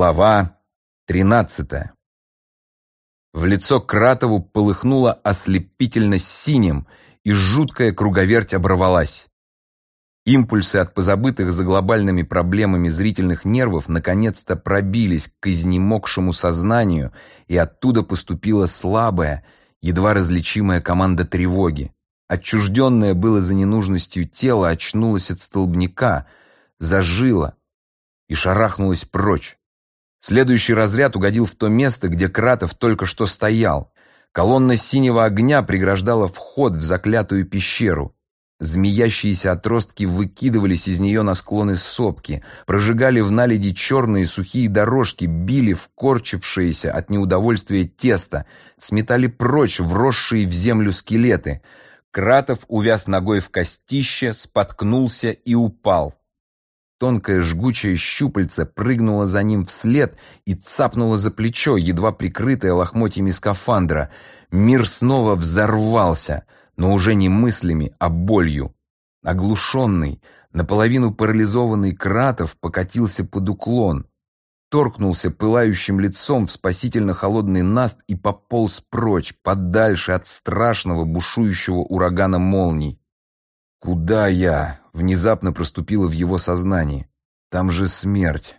Глава тринадцатая. В лицо Кратову полыхнуло ослепительно синим, и жуткая круговерть оборвалась. Импульсы от позабытых за глобальными проблемами зрительных нервов наконец-то пробились к изнемогшему сознанию, и оттуда поступила слабая, едва различимая команда тревоги. Отчужденное было за ненужностью тело очнулось от столбняка, зажило и шарахнулось прочь. Следующий разряд угодил в то место, где Кратов только что стоял. Колонна синего огня преграждала вход в заклятую пещеру. Змеящиеся отростки выкидывались из нее на склоны сопки, прожигали в наледи черные сухие дорожки, били в корчившееся от неудовольствия тесто, сметали прочь вросшие в землю скелеты. Кратов увяз ногой в костище, споткнулся и упал. Тонкое жгучее щупальце прыгнуло за ним вслед и цапнуло за плечо, едва прикрытое лохмотьями скафандра. Мир снова взорвался, но уже не мыслями, а болью. Оглушенный, наполовину парализованный Кратов покатился под уклон, торкнулся пылающим лицом в спасительно-холодный наст и пополз прочь, подальше от страшного бушующего урагана молний. «Куда я?» — внезапно проступило в его сознании. «Там же смерть.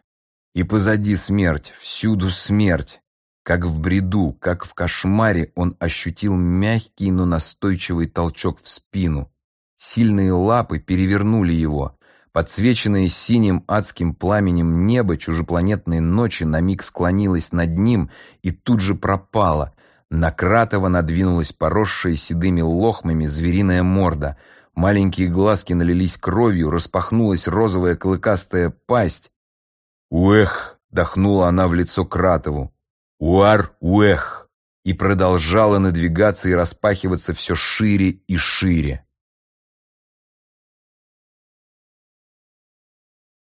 И позади смерть, всюду смерть». Как в бреду, как в кошмаре он ощутил мягкий, но настойчивый толчок в спину. Сильные лапы перевернули его. Подсвеченное синим адским пламенем небо чужепланетной ночи на миг склонилось над ним и тут же пропало. На Кратова надвинулась поросшая седыми лохмами звериная морда — Маленькие глазки налились кровью, распахнулась розовая клыкастая пасть. «Уэх!» — дохнула она в лицо Кратову. «Уар! Уэх!» И продолжала надвигаться и распахиваться все шире и шире.